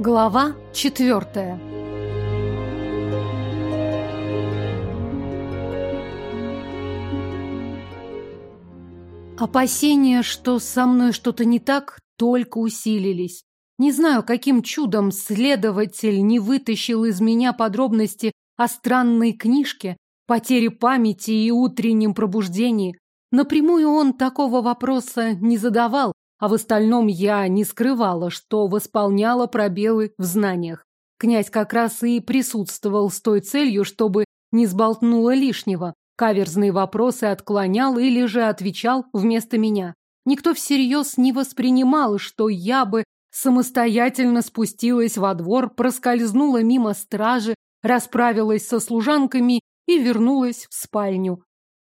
Глава четвертая Опасения, что со мной что-то не так, только усилились. Не знаю, каким чудом следователь не вытащил из меня подробности о странной книжке, потере памяти и утреннем пробуждении. Напрямую он такого вопроса не задавал, а в остальном я не скрывала, что восполняла пробелы в знаниях. Князь как раз и присутствовал с той целью, чтобы не сболтнуло лишнего. Каверзные вопросы отклонял или же отвечал вместо меня. Никто всерьез не воспринимал, что я бы самостоятельно спустилась во двор, проскользнула мимо стражи, расправилась со служанками и вернулась в спальню.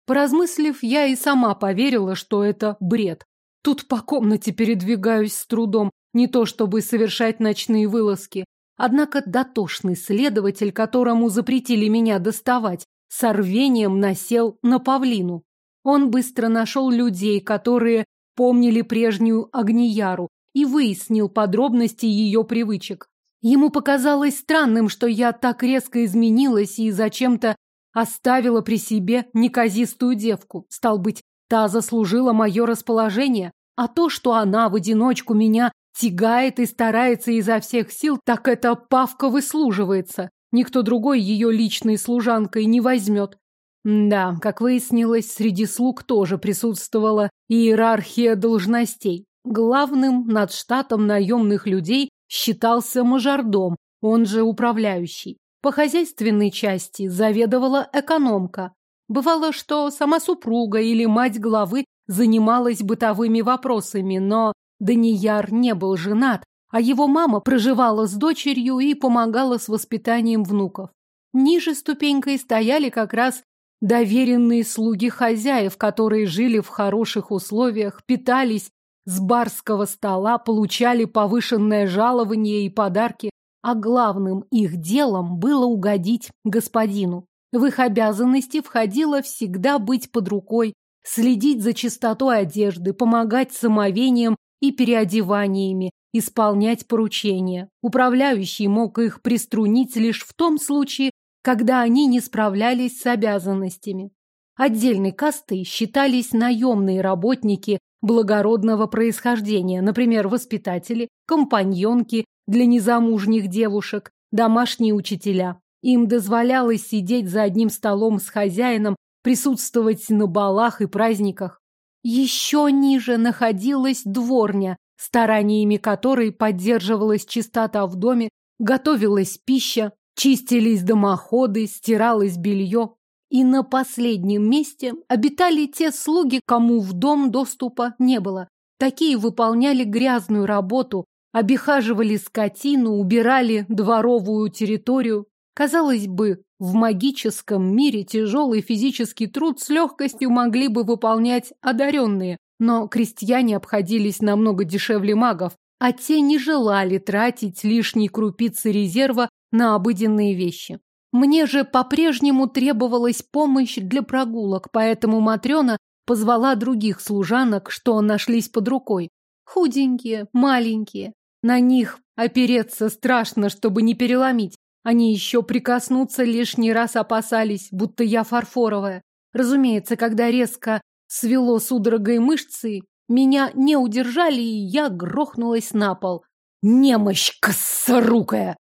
Поразмыслив, я и сама поверила, что это бред. Тут по комнате передвигаюсь с трудом, не то чтобы совершать ночные вылазки. Однако дотошный следователь, которому запретили меня доставать, с рвением насел на павлину. Он быстро нашел людей, которые помнили прежнюю Агнияру, и выяснил подробности ее привычек. Ему показалось странным, что я так резко изменилась и зачем-то оставила при себе неказистую девку. Стал быть, та заслужила мое расположение, а то, что она в одиночку меня тягает и старается изо всех сил, так это Павка выслуживается. Никто другой ее личной служанкой не возьмет. Да, как выяснилось, среди слуг тоже присутствовала иерархия должностей. Главным над штатом наемных людей считался мажордом, он же управляющий. По хозяйственной части заведовала экономка. Бывало, что сама супруга или мать главы занималась бытовыми вопросами, но Данияр не был женат, а его мама проживала с дочерью и помогала с воспитанием внуков. Ниже ступенькой стояли как раз доверенные слуги хозяев, которые жили в хороших условиях, питались с барского стола, получали повышенное жалование и подарки, а главным их делом было угодить господину. В их обязанности входило всегда быть под рукой, следить за чистотой одежды, помогать самовением и переодеваниями, исполнять поручения. Управляющий мог их приструнить лишь в том случае, когда они не справлялись с обязанностями. Отдельной кастой считались наемные работники благородного происхождения, например, воспитатели, компаньонки для незамужних девушек, домашние учителя. Им дозволялось сидеть за одним столом с хозяином, присутствовать на балах и праздниках. Еще ниже находилась дворня, стараниями которой поддерживалась чистота в доме, готовилась пища, чистились дымоходы, стиралось белье. И на последнем месте обитали те слуги, кому в дом доступа не было. Такие выполняли грязную работу, обихаживали скотину, убирали дворовую территорию. Казалось бы, в магическом мире тяжелый физический труд с легкостью могли бы выполнять одаренные, но крестьяне обходились намного дешевле магов, а те не желали тратить лишние крупицы резерва на обыденные вещи. Мне же по-прежнему требовалась помощь для прогулок, поэтому Матрена позвала других служанок, что нашлись под рукой. Худенькие, маленькие. На них опереться страшно, чтобы не переломить. Они еще прикоснуться лишний раз опасались, будто я фарфоровая. Разумеется, когда резко свело судорогой мышцы, меня не удержали, и я грохнулась на пол. «Немощь косорукая!»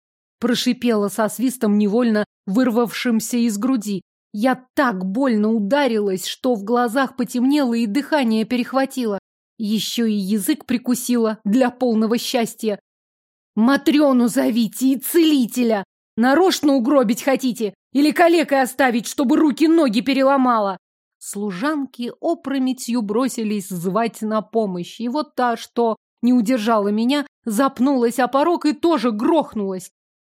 прошипела со свистом, невольно вырвавшимся из груди. Я так больно ударилась, что в глазах потемнело и дыхание перехватило. Еще и язык прикусила для полного счастья. «Матрёну зовите и целителя! Нарочно угробить хотите? Или калекой оставить, чтобы руки-ноги переломала?» Служанки опрометью бросились звать на помощь, и вот та, что не удержала меня, запнулась о порог и тоже грохнулась.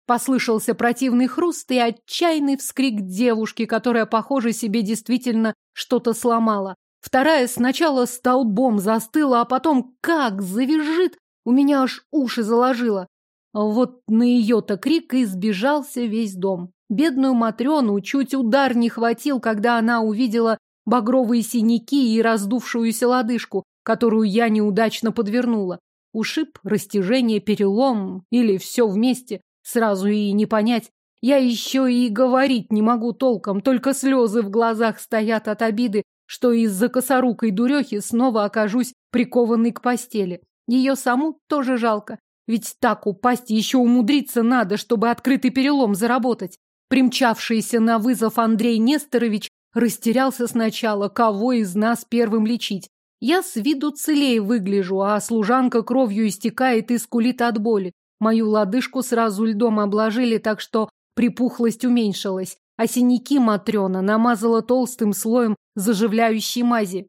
Послышался противный хруст и отчаянный вскрик девушки, которая, похоже, себе действительно что-то сломала. Вторая сначала столбом застыла, а потом как завизжит, у меня аж уши заложило. Вот на ее-то крик и сбежался весь дом. Бедную Матрёну чуть удар не хватил, когда она увидела багровые синяки и раздувшуюся лодыжку, которую я неудачно подвернула. Ушиб, растяжение, перелом или все вместе. Сразу и не понять. Я еще и говорить не могу толком, только слезы в глазах стоят от обиды, что из-за косорукой дурехи снова окажусь прикованной к постели. Ее саму тоже жалко, ведь так упасть еще умудриться надо, чтобы открытый перелом заработать. Примчавшийся на вызов Андрей Несторович растерялся сначала, кого из нас первым лечить. Я с виду целее выгляжу, а служанка кровью истекает и скулит от боли. Мою лодыжку сразу льдом обложили, так что припухлость уменьшилась, а синяки Матрена намазала толстым слоем заживляющей мази.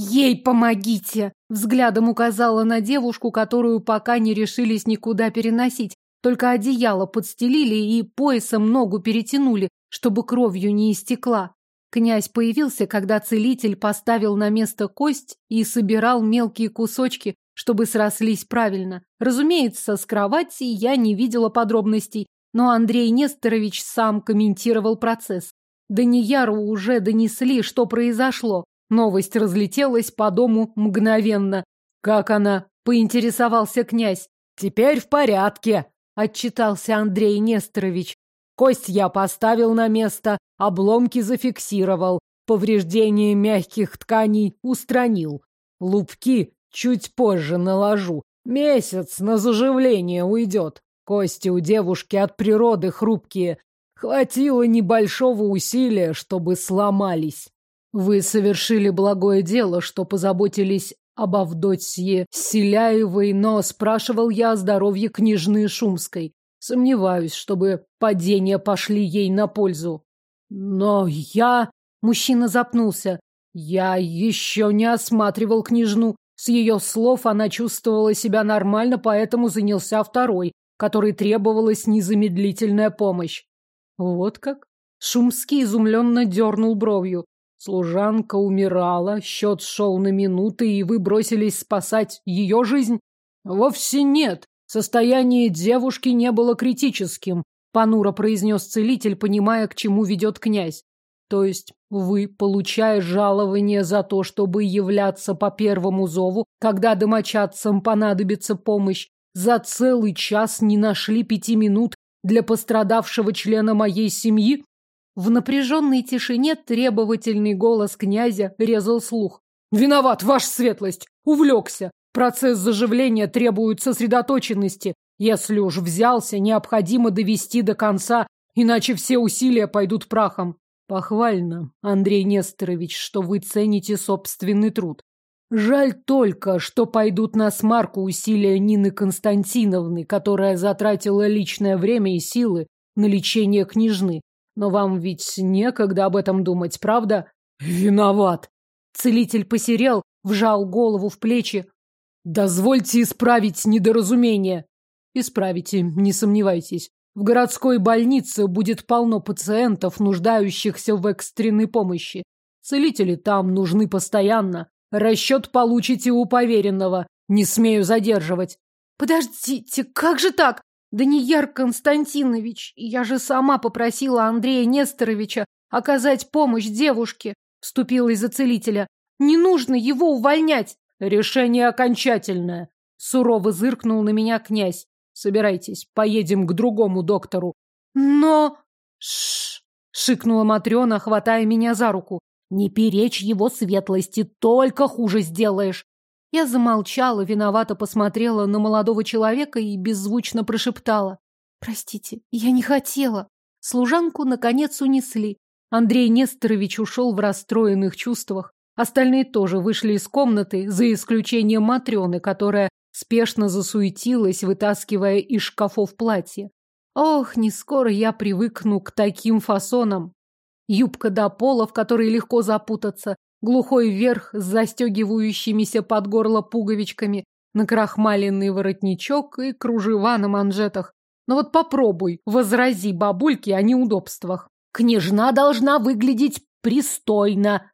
«Ей помогите!» — взглядом указала на девушку, которую пока не решились никуда переносить. Только одеяло подстелили и поясом ногу перетянули, чтобы кровью не истекла. Князь появился, когда целитель поставил на место кость и собирал мелкие кусочки, чтобы срослись правильно. Разумеется, с кровати я не видела подробностей, но Андрей Несторович сам комментировал процесс. Данияру уже донесли, что произошло. Новость разлетелась по дому мгновенно. «Как она?» – поинтересовался князь. «Теперь в порядке», – отчитался Андрей Несторович. Кость я поставил на место, обломки зафиксировал, повреждения мягких тканей устранил. Лупки чуть позже наложу. Месяц на заживление уйдет. Кости у девушки от природы хрупкие. Хватило небольшого усилия, чтобы сломались. Вы совершили благое дело, что позаботились об Авдотье Селяевой, но спрашивал я о здоровье княжны Шумской. Сомневаюсь, чтобы падения пошли ей на пользу. Но я... Мужчина запнулся. Я еще не осматривал княжну. С ее слов она чувствовала себя нормально, поэтому занялся второй, который требовалась незамедлительная помощь. Вот как? Шумский изумленно дернул бровью. Служанка умирала, счет шел на минуты, и вы бросились спасать ее жизнь? Вовсе нет. Состояние девушки не было критическим, понуро произнес целитель, понимая, к чему ведет князь. То есть вы, получая жалование за то, чтобы являться по первому зову, когда домочадцам понадобится помощь, за целый час не нашли пяти минут для пострадавшего члена моей семьи? В напряженной тишине требовательный голос князя резал слух. «Виноват, ваша светлость! Увлекся! Процесс заживления требует сосредоточенности. Если уж взялся, необходимо довести до конца, иначе все усилия пойдут прахом. Похвально, Андрей Несторович, что вы цените собственный труд. Жаль только, что пойдут на смарку усилия Нины Константиновны, которая затратила личное время и силы на лечение княжны. Но вам ведь некогда об этом думать, правда? Виноват. Целитель посерел, вжал голову в плечи. Дозвольте исправить недоразумение. Исправите, не сомневайтесь. В городской больнице будет полно пациентов, нуждающихся в экстренной помощи. Целители там нужны постоянно. Расчет получите у поверенного. Не смею задерживать. Подождите, как же так? Данияр Константинович, я же сама попросила Андрея Несторовича оказать помощь девушке, вступила за целителя. Не нужно его увольнять. Решение окончательное. Сурово зыркнул на меня князь. Собирайтесь, поедем к другому доктору. Но... Шш! Шикнула Матрена, хватая меня за руку. Не перечь его светлости, только хуже сделаешь. Я замолчала, виновато посмотрела на молодого человека и беззвучно прошептала. Простите, я не хотела. Служанку, наконец, унесли. Андрей Несторович ушел в расстроенных чувствах. Остальные тоже вышли из комнаты, за исключением Матрёны, которая спешно засуетилась, вытаскивая из шкафов платье. Ох, не скоро я привыкну к таким фасонам. Юбка до пола, в которой легко запутаться, глухой верх с застегивающимися под горло пуговичками, накрахмаленный воротничок и кружева на манжетах. Но вот попробуй, возрази бабульке о неудобствах. Княжна должна выглядеть пристойно,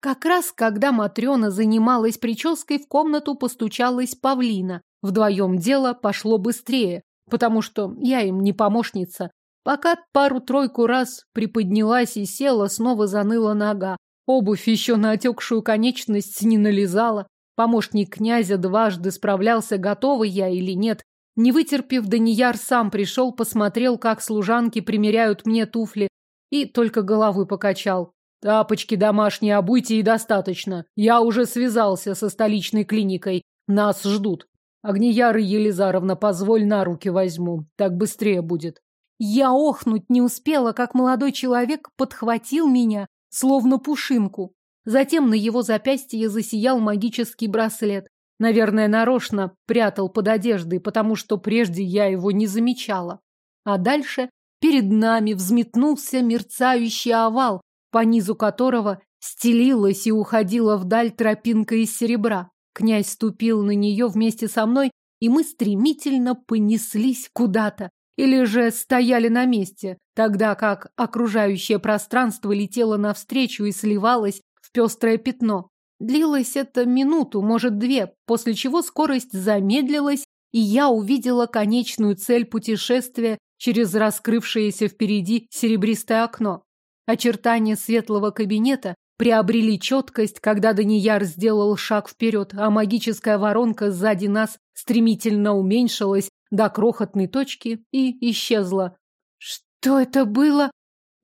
как раз, когда Матрена занималась прической, в комнату постучалась Павлина. Вдвоем дело пошло быстрее, потому что я им не помощница. Пока пару-тройку раз приподнялась и села, снова заныла нога. Обувь еще на отекшую конечность не налезала. Помощник князя дважды справлялся, готова я или нет. Не вытерпев, Данияр сам пришел, посмотрел, как служанки примеряют мне туфли, и только головой покачал. Тапочки домашние обуйте и достаточно. Я уже связался со столичной клиникой. Нас ждут. Огнияра Елизаровна, позволь на руки возьму. Так быстрее будет. Я охнуть не успела, как молодой человек подхватил меня, словно пушинку. Затем на его запястье засиял магический браслет. Наверное, нарочно прятал под одеждой, потому что прежде я его не замечала. А дальше перед нами взметнулся мерцающий овал, по низу которого стелилась и уходила вдаль тропинка из серебра. Князь ступил на нее вместе со мной, и мы стремительно понеслись куда-то. Или же стояли на месте, тогда как окружающее пространство летело навстречу и сливалось в пестрое пятно. Длилось это минуту, может две, после чего скорость замедлилась, и я увидела конечную цель путешествия через раскрывшееся впереди серебристое окно. Очертания светлого кабинета приобрели четкость, когда Данияр сделал шаг вперед, а магическая воронка сзади нас стремительно уменьшилась до крохотной точки и исчезла. Что это было?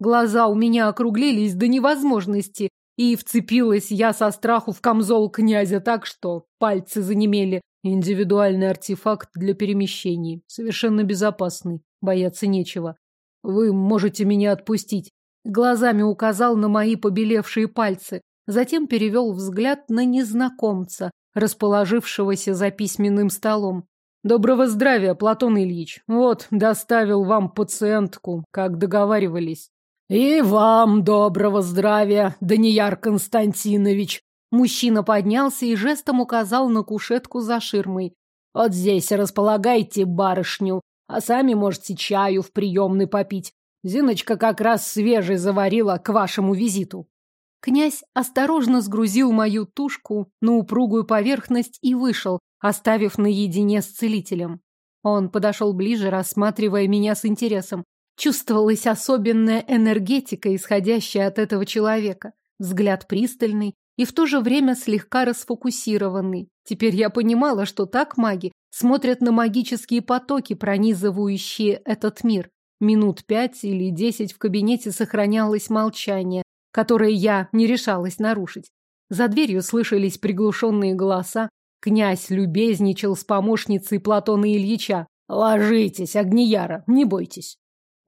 Глаза у меня округлились до невозможности, и вцепилась я со страху в камзол князя так, что пальцы занемели. Индивидуальный артефакт для перемещений. Совершенно безопасный. Бояться нечего. Вы можете меня отпустить. Глазами указал на мои побелевшие пальцы, затем перевел взгляд на незнакомца, расположившегося за письменным столом. Доброго здравия, Платон Ильич. Вот, доставил вам пациентку, как договаривались. И вам доброго здравия, Данияр Константинович. Мужчина поднялся и жестом указал на кушетку за ширмой. Вот здесь располагайте барышню, а сами можете чаю в приемной попить. Зиночка как раз свежий заварила к вашему визиту. Князь осторожно сгрузил мою тушку на упругую поверхность и вышел, оставив наедине с целителем. Он подошел ближе, рассматривая меня с интересом. Чувствовалась особенная энергетика, исходящая от этого человека. Взгляд пристальный и в то же время слегка расфокусированный. Теперь я понимала, что так маги смотрят на магические потоки, пронизывающие этот мир. Минут пять или десять в кабинете сохранялось молчание, которое я не решалась нарушить. За дверью слышались приглушенные голоса. Князь любезничал с помощницей Платона Ильича. «Ложитесь, Огнияра, не бойтесь».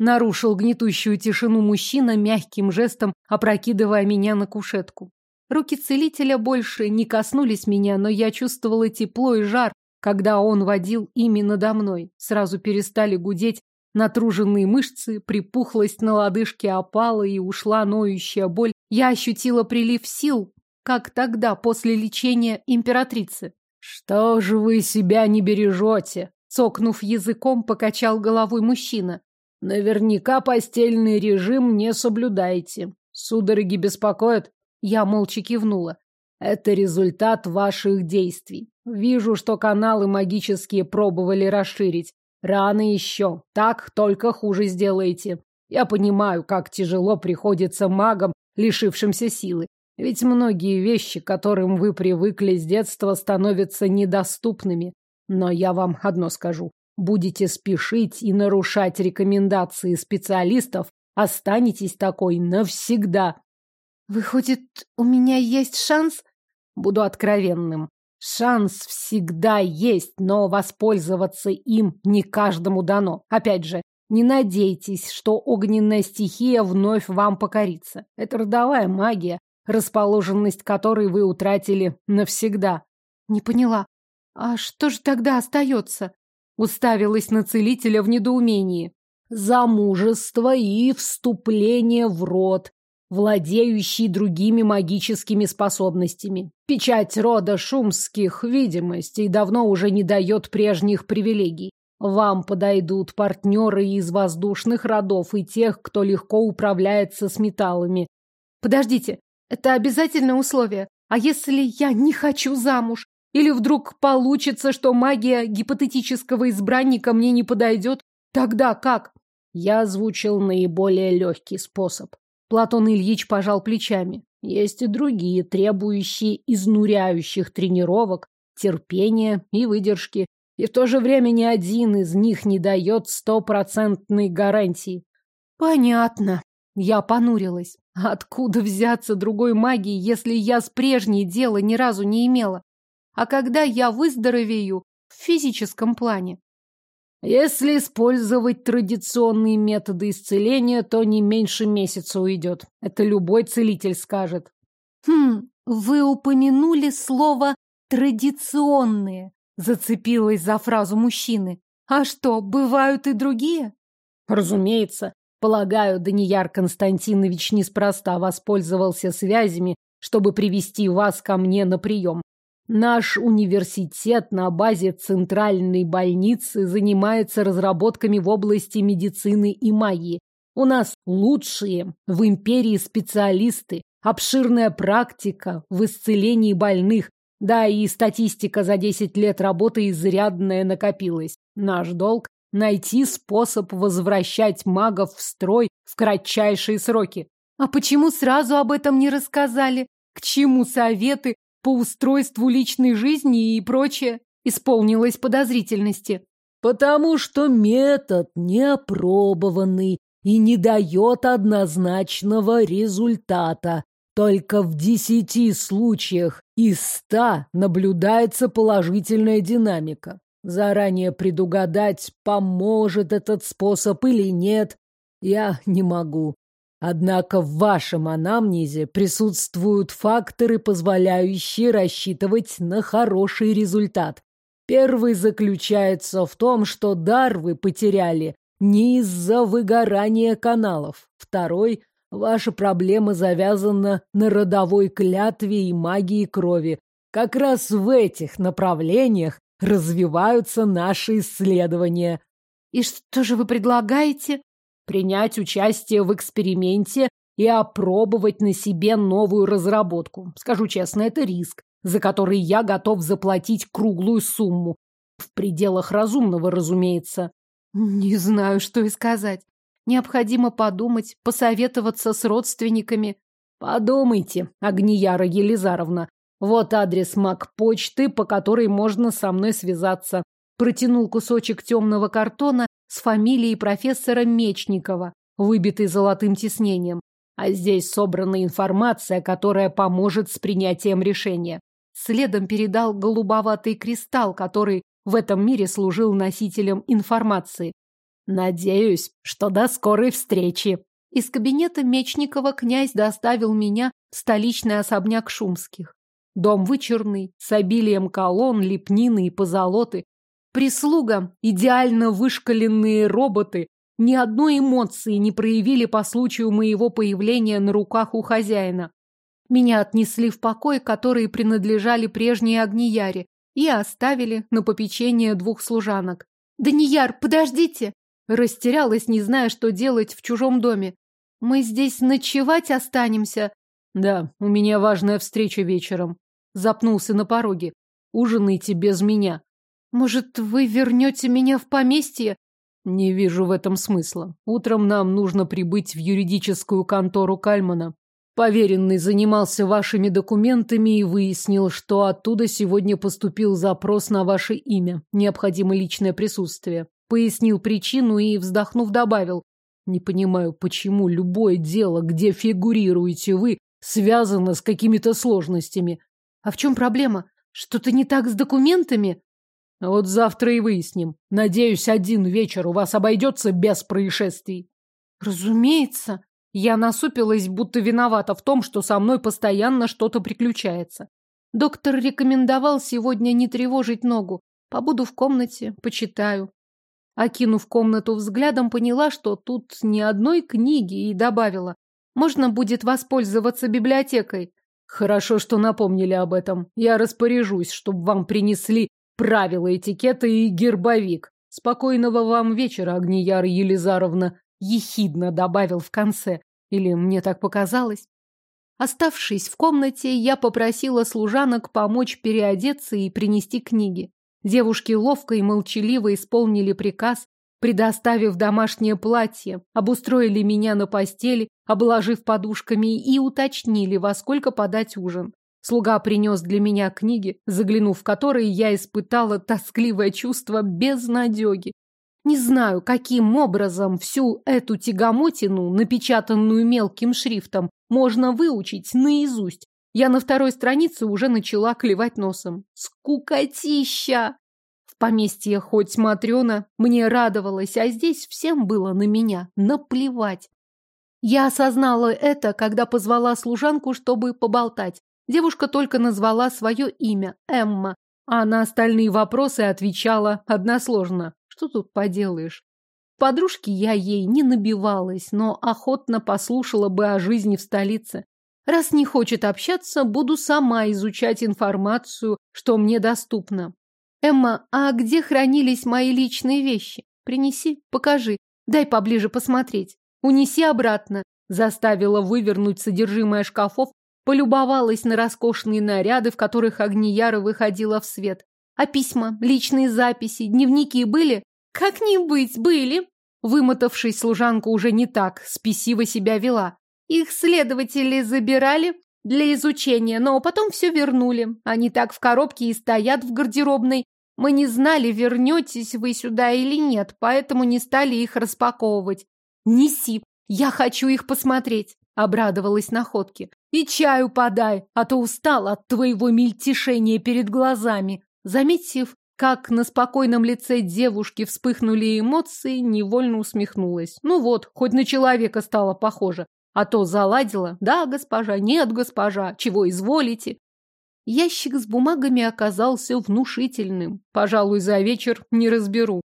Нарушил гнетущую тишину мужчина мягким жестом, опрокидывая меня на кушетку. Руки целителя больше не коснулись меня, но я чувствовала тепло и жар, когда он водил ими надо мной. Сразу перестали гудеть Натруженные мышцы, припухлость на лодыжке опала и ушла ноющая боль. Я ощутила прилив сил, как тогда, после лечения императрицы. «Что же вы себя не бережете?» Цокнув языком, покачал головой мужчина. «Наверняка постельный режим не соблюдаете. Судороги беспокоят?» Я молча кивнула. «Это результат ваших действий. Вижу, что каналы магические пробовали расширить. Рано еще. Так только хуже сделаете. Я понимаю, как тяжело приходится магам, лишившимся силы. Ведь многие вещи, к которым вы привыкли с детства, становятся недоступными. Но я вам одно скажу. Будете спешить и нарушать рекомендации специалистов, останетесь такой навсегда. Выходит, у меня есть шанс? Буду откровенным. Шанс всегда есть, но воспользоваться им не каждому дано. Опять же, не надейтесь, что огненная стихия вновь вам покорится. Это родовая магия, расположенность которой вы утратили навсегда. Не поняла. А что же тогда остается? Уставилась на целителя в недоумении. Замужество и вступление в род, владеющий другими магическими способностями. Печать рода шумских видимостей давно уже не дает прежних привилегий. Вам подойдут партнеры из воздушных родов и тех, кто легко управляется с металлами. Подождите, это обязательное условие. А если я не хочу замуж? Или вдруг получится, что магия гипотетического избранника мне не подойдет? Тогда как? Я озвучил наиболее легкий способ. Платон Ильич пожал плечами. Есть и другие, требующие изнуряющих тренировок, терпения и выдержки. И в то же время ни один из них не дает стопроцентной гарантии. Понятно. Я понурилась. Откуда взяться другой магии, если я с прежней дела ни разу не имела? А когда я выздоровею в физическом плане? Если использовать традиционные методы исцеления, то не меньше месяца уйдет. Это любой целитель скажет. Хм, вы упомянули слово «традиционные». Зацепилась за фразу мужчины. А что, бывают и другие? Разумеется. Полагаю, Данияр Константинович неспроста воспользовался связями, чтобы привести вас ко мне на прием. Наш университет на базе центральной больницы занимается разработками в области медицины и магии. У нас лучшие в империи специалисты, обширная практика в исцелении больных, да и статистика за 10 лет работы изрядная накопилась. Наш долг – найти способ возвращать магов в строй в кратчайшие сроки. А почему сразу об этом не рассказали? К чему советы по устройству личной жизни и прочее, исполнилось подозрительности. Потому что метод неопробованный и не дает однозначного результата. Только в десяти случаях из ста наблюдается положительная динамика. Заранее предугадать, поможет этот способ или нет, я не могу. Однако в вашем анамнезе присутствуют факторы, позволяющие рассчитывать на хороший результат. Первый заключается в том, что дар вы потеряли не из-за выгорания каналов. Второй – ваша проблема завязана на родовой клятве и магии крови. Как раз в этих направлениях развиваются наши исследования. И что же вы предлагаете? Принять участие в эксперименте и опробовать на себе новую разработку. Скажу честно, это риск, за который я готов заплатить круглую сумму. В пределах разумного, разумеется. Не знаю, что и сказать. Необходимо подумать, посоветоваться с родственниками. Подумайте, Агнияра Елизаровна. Вот адрес маг-почты, по которой можно со мной связаться. Протянул кусочек темного картона с фамилией профессора Мечникова, выбитой золотым тиснением. А здесь собрана информация, которая поможет с принятием решения. Следом передал голубоватый кристалл, который в этом мире служил носителем информации. Надеюсь, что до скорой встречи. Из кабинета Мечникова князь доставил меня в столичный особняк Шумских. Дом вычурный, с обилием колонн, лепнины и позолоты, Прислуга, идеально вышкаленные роботы, ни одной эмоции не проявили по случаю моего появления на руках у хозяина. Меня отнесли в покой, которые принадлежали прежней Агнияре, и оставили на попечение двух служанок. «Данияр, подождите!» Растерялась, не зная, что делать в чужом доме. «Мы здесь ночевать останемся?» «Да, у меня важная встреча вечером». Запнулся на пороге. «Ужинайте без меня». Может, вы вернете меня в поместье? Не вижу в этом смысла. Утром нам нужно прибыть в юридическую контору Кальмана. Поверенный занимался вашими документами и выяснил, что оттуда сегодня поступил запрос на ваше имя. Необходимо личное присутствие. Пояснил причину и, вздохнув, добавил. Не понимаю, почему любое дело, где фигурируете вы, связано с какими-то сложностями. А в чем проблема? Что-то не так с документами? Вот завтра и выясним. Надеюсь, один вечер у вас обойдется без происшествий. Разумеется. Я насупилась, будто виновата в том, что со мной постоянно что-то приключается. Доктор рекомендовал сегодня не тревожить ногу. Побуду в комнате, почитаю. Окинув комнату взглядом, поняла, что тут ни одной книги, и добавила. Можно будет воспользоваться библиотекой. Хорошо, что напомнили об этом. Я распоряжусь, чтобы вам принесли правила этикета и гербовик. Спокойного вам вечера, Агнияра Елизаровна, ехидно добавил в конце. Или мне так показалось? Оставшись в комнате, я попросила служанок помочь переодеться и принести книги. Девушки ловко и молчаливо исполнили приказ, предоставив домашнее платье, обустроили меня на постели, обложив подушками и уточнили, во сколько подать ужин. Слуга принес для меня книги, заглянув в которые я испытала тоскливое чувство безнадеги. Не знаю, каким образом всю эту тягомотину, напечатанную мелким шрифтом, можно выучить наизусть. Я на второй странице уже начала клевать носом. Скукотища! В поместье хоть Матрена мне радовалась, а здесь всем было на меня наплевать. Я осознала это, когда позвала служанку, чтобы поболтать. Девушка только назвала свое имя – Эмма, а на остальные вопросы отвечала односложно. Что тут поделаешь? Подружки я ей не набивалась, но охотно послушала бы о жизни в столице. Раз не хочет общаться, буду сама изучать информацию, что мне доступно. Эмма, а где хранились мои личные вещи? Принеси, покажи, дай поближе посмотреть. Унеси обратно. Заставила вывернуть содержимое шкафов, полюбовалась на роскошные наряды, в которых Агнияра выходила в свет. А письма, личные записи, дневники были? Как не быть, были. Вымотавшись, служанка уже не так спесиво себя вела. Их следователи забирали для изучения, но потом все вернули. Они так в коробке и стоят в гардеробной. Мы не знали, вернетесь вы сюда или нет, поэтому не стали их распаковывать. Неси, я хочу их посмотреть, обрадовалась находке. И чаю подай, а то устал от твоего мельтешения перед глазами. Заметив, как на спокойном лице девушки вспыхнули эмоции, невольно усмехнулась. Ну вот, хоть на человека стало похоже. А то заладила. Да, госпожа, нет, госпожа, чего изволите. Ящик с бумагами оказался внушительным. Пожалуй, за вечер не разберу.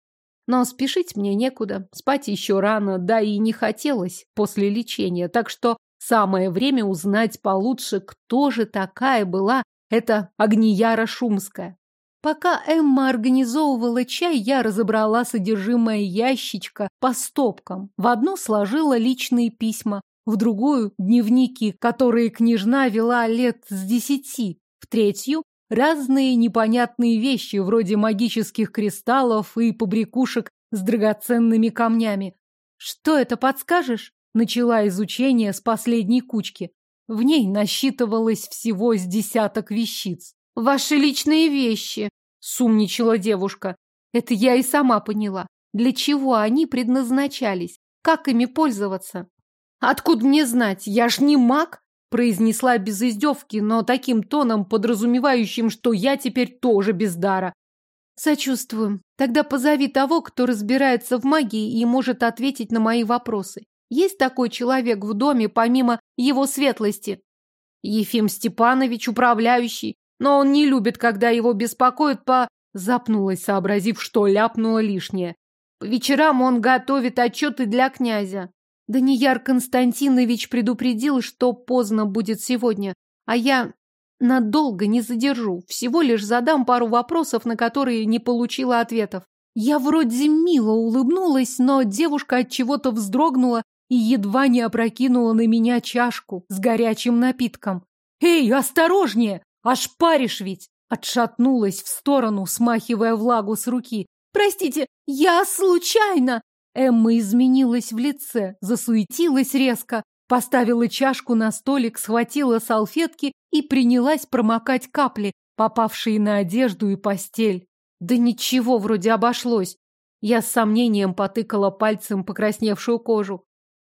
Но спешить мне некуда. Спать еще рано, да и не хотелось после лечения. Так что самое время узнать получше, кто же такая была эта Агнияра Шумская. Пока Эмма организовывала чай, я разобрала содержимое ящичка по стопкам. В одно сложила личные письма, в другую – дневники, которые княжна вела лет с десяти, в третью – разные непонятные вещи, вроде магических кристаллов и побрякушек с драгоценными камнями. «Что это, подскажешь?» Начала изучение с последней кучки. В ней насчитывалось всего с десяток вещиц. «Ваши личные вещи», — сумничала девушка. «Это я и сама поняла. Для чего они предназначались? Как ими пользоваться?» «Откуда мне знать? Я ж не маг!» Произнесла без издевки, но таким тоном, подразумевающим, что я теперь тоже без дара. «Сочувствую. Тогда позови того, кто разбирается в магии и может ответить на мои вопросы. Есть такой человек в доме, помимо его светлости?» «Ефим Степанович, управляющий. Но он не любит, когда его беспокоят по... Запнулась, сообразив, что ляпнула лишнее. По вечерам он готовит отчеты для князя. Данияр Константинович предупредил, что поздно будет сегодня, а я надолго не задержу, всего лишь задам пару вопросов, на которые не получила ответов. Я вроде мило улыбнулась, но девушка от чего-то вздрогнула и едва не опрокинула на меня чашку с горячим напитком. «Эй, осторожнее!» Аж паришь ведь! Отшатнулась в сторону, смахивая влагу с руки. «Простите, я случайно!» Эмма изменилась в лице, засуетилась резко, поставила чашку на столик, схватила салфетки и принялась промокать капли, попавшие на одежду и постель. Да ничего, вроде обошлось. Я с сомнением потыкала пальцем покрасневшую кожу.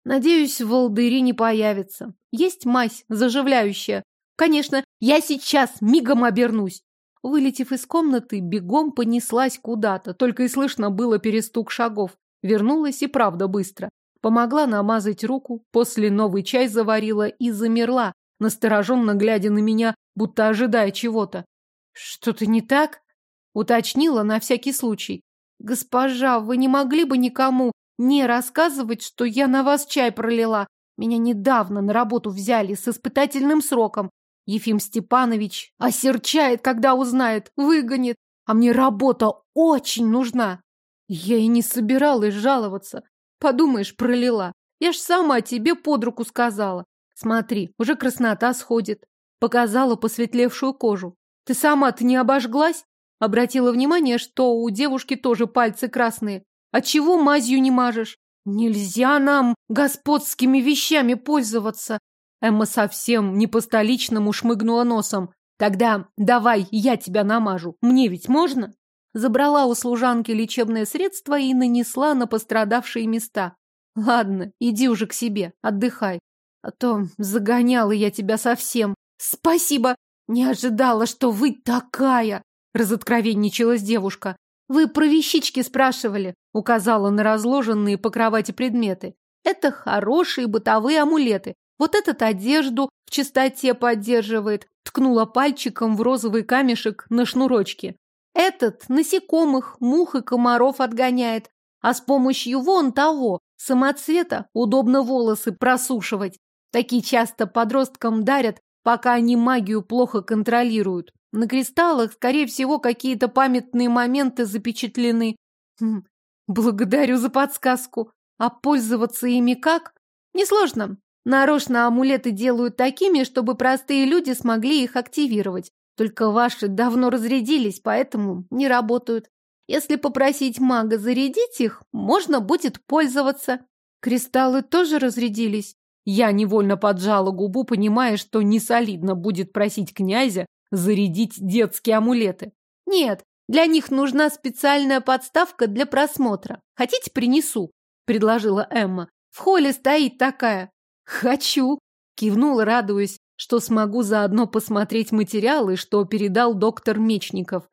Надеюсь, волдыри не появится. Есть мазь заживляющая. Конечно, я сейчас мигом обернусь. Вылетев из комнаты, бегом понеслась куда-то, только и слышно было перестук шагов. Вернулась и правда быстро. Помогла намазать руку, после новый чай заварила и замерла, настороженно глядя на меня, будто ожидая чего-то. «Что-то не так?» — уточнила на всякий случай. «Госпожа, вы не могли бы никому не рассказывать, что я на вас чай пролила? Меня недавно на работу взяли с испытательным сроком. Ефим Степанович осерчает, когда узнает, выгонит. А мне работа очень нужна. Я и не собиралась жаловаться. Подумаешь, пролила. Я ж сама тебе под руку сказала. Смотри, уже краснота сходит. Показала посветлевшую кожу. Ты сама-то не обожглась? Обратила внимание, что у девушки тоже пальцы красные. А чего мазью не мажешь? Нельзя нам господскими вещами пользоваться. Эмма совсем не по-столичному шмыгнула носом. Тогда давай я тебя намажу. Мне ведь можно? Забрала у служанки лечебное средство и нанесла на пострадавшие места. Ладно, иди уже к себе, отдыхай. А то загоняла я тебя совсем. Спасибо. Не ожидала, что вы такая, разоткровенничалась девушка. Вы про вещички спрашивали, указала на разложенные по кровати предметы. Это хорошие бытовые амулеты. Вот этот одежду в чистоте поддерживает. Ткнула пальчиком в розовый камешек на шнурочке. Этот насекомых, мух и комаров отгоняет. А с помощью вон того, самоцвета, удобно волосы просушивать. Такие часто подросткам дарят, пока они магию плохо контролируют. На кристаллах, скорее всего, какие-то памятные моменты запечатлены. Хм, благодарю за подсказку. А пользоваться ими как? Несложно. Нарочно амулеты делают такими, чтобы простые люди смогли их активировать. Только ваши давно разрядились, поэтому не работают. Если попросить мага зарядить их, можно будет пользоваться. Кристаллы тоже разрядились. Я невольно поджала губу, понимая, что не солидно будет просить князя зарядить детские амулеты. Нет, для них нужна специальная подставка для просмотра. Хотите, принесу? Предложила Эмма. В холле стоит такая. «Хочу!» – кивнула, радуясь, что смогу заодно посмотреть материалы, что передал доктор Мечников.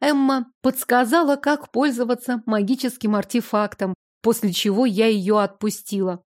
Эмма подсказала, как пользоваться магическим артефактом, после чего я ее отпустила.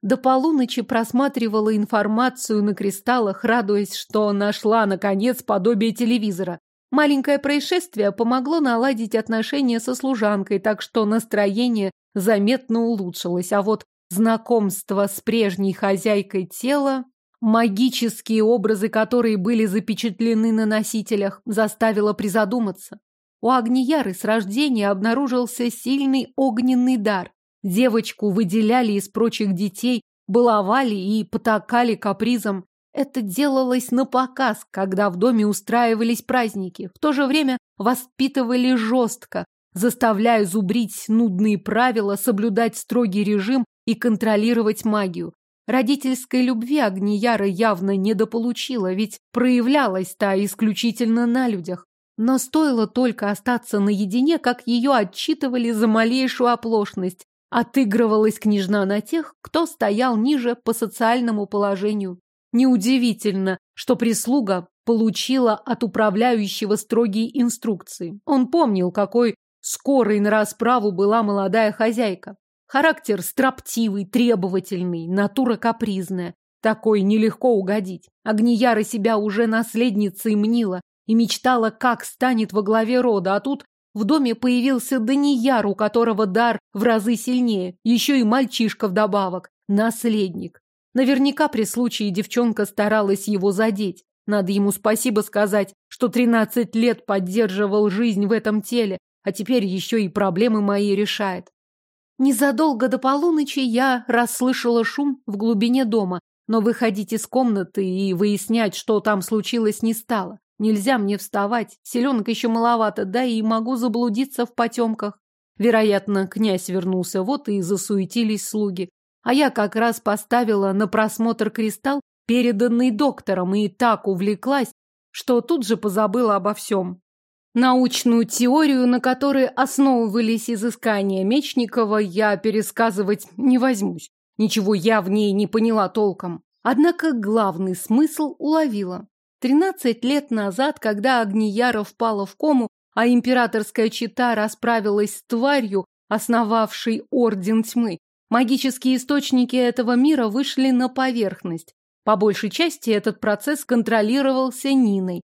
До полуночи просматривала информацию на кристаллах, радуясь, что нашла, наконец, подобие телевизора. Маленькое происшествие помогло наладить отношения со служанкой, так что настроение заметно улучшилось, а вот Знакомство с прежней хозяйкой тела, магические образы, которые были запечатлены на носителях, заставило призадуматься. У Агнияры с рождения обнаружился сильный огненный дар. Девочку выделяли из прочих детей, баловали и потакали капризом. Это делалось на показ, когда в доме устраивались праздники. В то же время воспитывали жестко, заставляя зубрить нудные правила, соблюдать строгий режим и контролировать магию. Родительской любви Агнияра явно недополучила, ведь проявлялась та исключительно на людях. Но стоило только остаться наедине, как ее отчитывали за малейшую оплошность. Отыгрывалась княжна на тех, кто стоял ниже по социальному положению. Неудивительно, что прислуга получила от управляющего строгие инструкции. Он помнил, какой скорой на расправу была молодая хозяйка. Характер строптивый, требовательный, натура капризная. Такой нелегко угодить. Агнияра себя уже наследницей мнила и мечтала, как станет во главе рода, а тут в доме появился Данияр, у которого дар в разы сильнее, еще и мальчишка вдобавок, наследник. Наверняка при случае девчонка старалась его задеть. Надо ему спасибо сказать, что тринадцать лет поддерживал жизнь в этом теле, а теперь еще и проблемы мои решает. Незадолго до полуночи я расслышала шум в глубине дома, но выходить из комнаты и выяснять, что там случилось, не стало. Нельзя мне вставать, селенок еще маловато, да и могу заблудиться в потемках. Вероятно, князь вернулся, вот и засуетились слуги. А я как раз поставила на просмотр кристалл, переданный доктором, и так увлеклась, что тут же позабыла обо всем. Научную теорию, на которой основывались изыскания Мечникова, я пересказывать не возьмусь. Ничего я в ней не поняла толком. Однако главный смысл уловила. Тринадцать лет назад, когда Агнияра впала в кому, а императорская чита расправилась с тварью, основавшей Орден Тьмы, магические источники этого мира вышли на поверхность. По большей части этот процесс контролировался Ниной,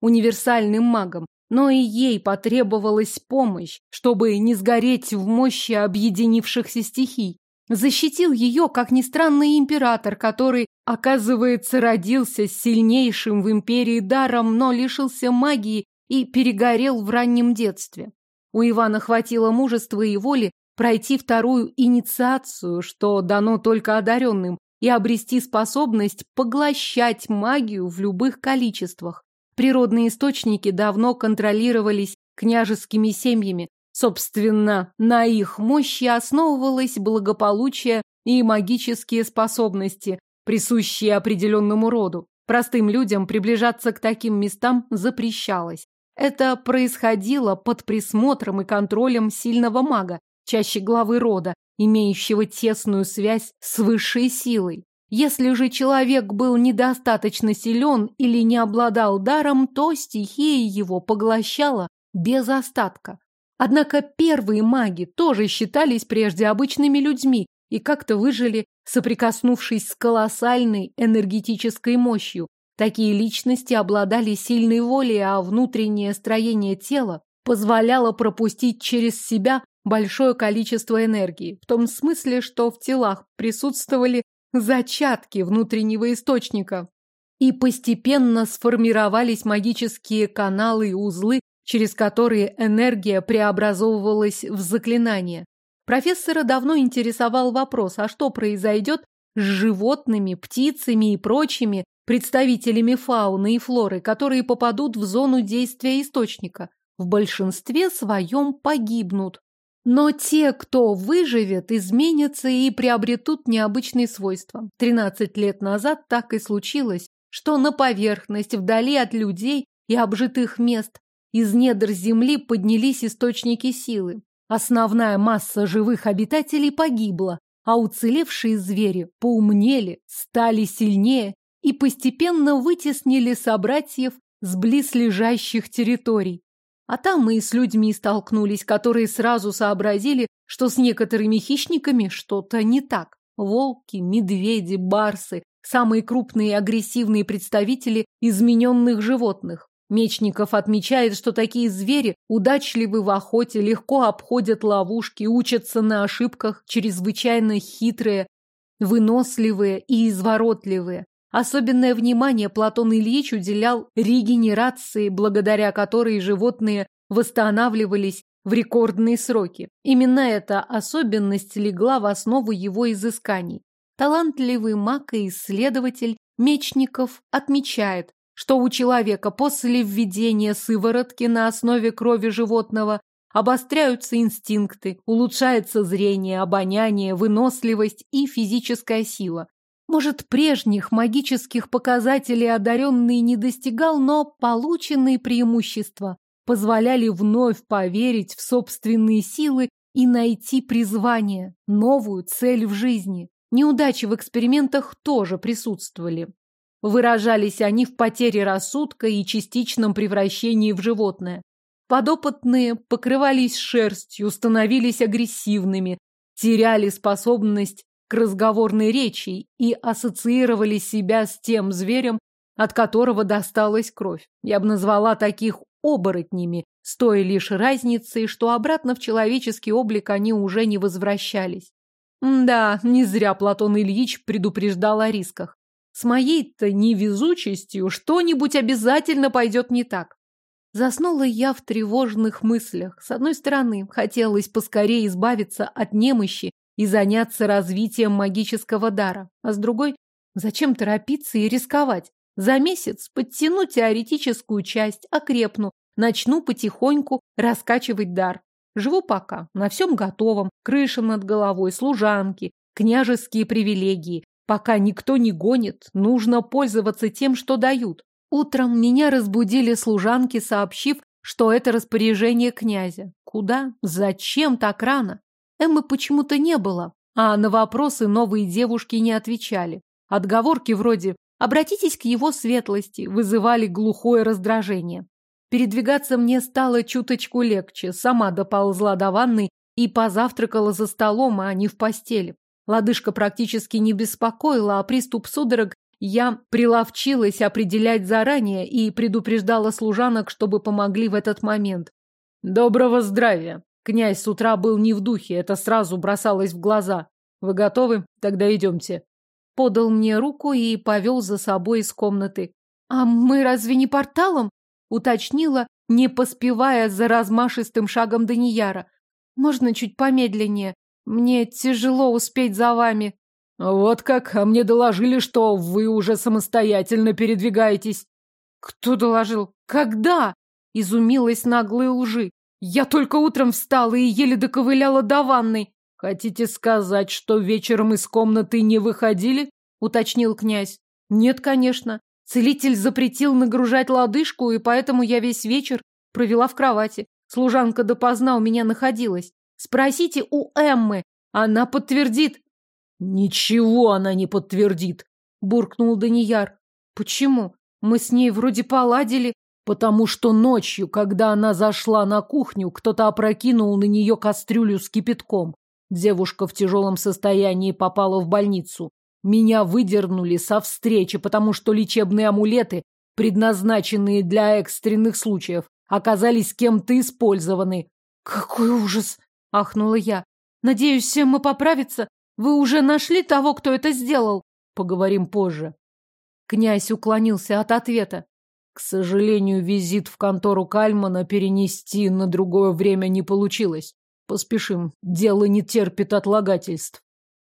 универсальным магом, но и ей потребовалась помощь, чтобы не сгореть в мощи объединившихся стихий. Защитил ее, как ни странно, император, который, оказывается, родился сильнейшим в империи даром, но лишился магии и перегорел в раннем детстве. У Ивана хватило мужества и воли пройти вторую инициацию, что дано только одаренным, и обрести способность поглощать магию в любых количествах. Природные источники давно контролировались княжескими семьями, Собственно, на их мощи основывалось благополучие и магические способности, присущие определенному роду. Простым людям приближаться к таким местам запрещалось. Это происходило под присмотром и контролем сильного мага, чаще главы рода, имеющего тесную связь с высшей силой. Если же человек был недостаточно силен или не обладал даром, то стихия его поглощала без остатка. Однако первые маги тоже считались прежде обычными людьми и как-то выжили, соприкоснувшись с колоссальной энергетической мощью. Такие личности обладали сильной волей, а внутреннее строение тела позволяло пропустить через себя большое количество энергии, в том смысле, что в телах присутствовали зачатки внутреннего источника. И постепенно сформировались магические каналы и узлы, через которые энергия преобразовывалась в заклинание. Профессора давно интересовал вопрос, а что произойдет с животными, птицами и прочими представителями фауны и флоры, которые попадут в зону действия источника. В большинстве своем погибнут. Но те, кто выживет, изменятся и приобретут необычные свойства. Тринадцать лет назад так и случилось, что на поверхность, вдали от людей и обжитых мест, из недр земли поднялись источники силы. Основная масса живых обитателей погибла, а уцелевшие звери поумнели, стали сильнее и постепенно вытеснили собратьев с близлежащих территорий. А там мы с людьми столкнулись, которые сразу сообразили, что с некоторыми хищниками что-то не так. Волки, медведи, барсы – самые крупные и агрессивные представители измененных животных. Мечников отмечает, что такие звери удачливы в охоте, легко обходят ловушки, учатся на ошибках, чрезвычайно хитрые, выносливые и изворотливые. Особенное внимание Платон Ильич уделял регенерации, благодаря которой животные восстанавливались в рекордные сроки. Именно эта особенность легла в основу его изысканий. Талантливый маг и исследователь Мечников отмечает, что у человека после введения сыворотки на основе крови животного обостряются инстинкты, улучшается зрение, обоняние, выносливость и физическая сила. Может, прежних магических показателей одаренный не достигал, но полученные преимущества позволяли вновь поверить в собственные силы и найти призвание, новую цель в жизни. Неудачи в экспериментах тоже присутствовали. Выражались они в потере рассудка и частичном превращении в животное. Подопытные покрывались шерстью, становились агрессивными, теряли способность к разговорной речи и ассоциировали себя с тем зверем, от которого досталась кровь. Я бы назвала таких оборотнями, с той лишь разницей, что обратно в человеческий облик они уже не возвращались. Да, не зря Платон Ильич предупреждал о рисках. С моей-то невезучестью что-нибудь обязательно пойдет не так. Заснула я в тревожных мыслях. С одной стороны, хотелось поскорее избавиться от немощи и заняться развитием магического дара. А с другой, зачем торопиться и рисковать? За месяц подтяну теоретическую часть, окрепну, начну потихоньку раскачивать дар. Живу пока, на всем готовом, крыша над головой, служанки, княжеские привилегии. Пока никто не гонит, нужно пользоваться тем, что дают. Утром меня разбудили служанки, сообщив, что это распоряжение князя. Куда? Зачем так рано? Эммы почему-то не было, а на вопросы новые девушки не отвечали. Отговорки вроде «обратитесь к его светлости» вызывали глухое раздражение. Передвигаться мне стало чуточку легче, сама доползла до ванной и позавтракала за столом, а не в постели. Лодыжка практически не беспокоила, а приступ судорог я приловчилась определять заранее и предупреждала служанок, чтобы помогли в этот момент. «Доброго здравия!» Князь с утра был не в духе, это сразу бросалось в глаза. Вы готовы? Тогда идемте. Подал мне руку и повел за собой из комнаты. А мы разве не порталом? Уточнила, не поспевая за размашистым шагом Данияра. Можно чуть помедленнее? Мне тяжело успеть за вами. Вот как, а мне доложили, что вы уже самостоятельно передвигаетесь. Кто доложил? Когда? Изумилась наглой лжи. Я только утром встала и еле доковыляла до ванной. Хотите сказать, что вечером из комнаты не выходили? Уточнил князь. Нет, конечно. Целитель запретил нагружать лодыжку, и поэтому я весь вечер провела в кровати. Служанка допоздна у меня находилась. Спросите у Эммы, она подтвердит. Ничего она не подтвердит, буркнул Данияр. Почему? Мы с ней вроде поладили. Потому что ночью, когда она зашла на кухню, кто-то опрокинул на нее кастрюлю с кипятком. Девушка в тяжелом состоянии попала в больницу. Меня выдернули со встречи, потому что лечебные амулеты, предназначенные для экстренных случаев, оказались кем-то использованы. «Какой ужас!» — ахнула я. «Надеюсь, мы поправится. Вы уже нашли того, кто это сделал?» «Поговорим позже». Князь уклонился от ответа. К сожалению, визит в контору Кальмана перенести на другое время не получилось. Поспешим, дело не терпит отлагательств.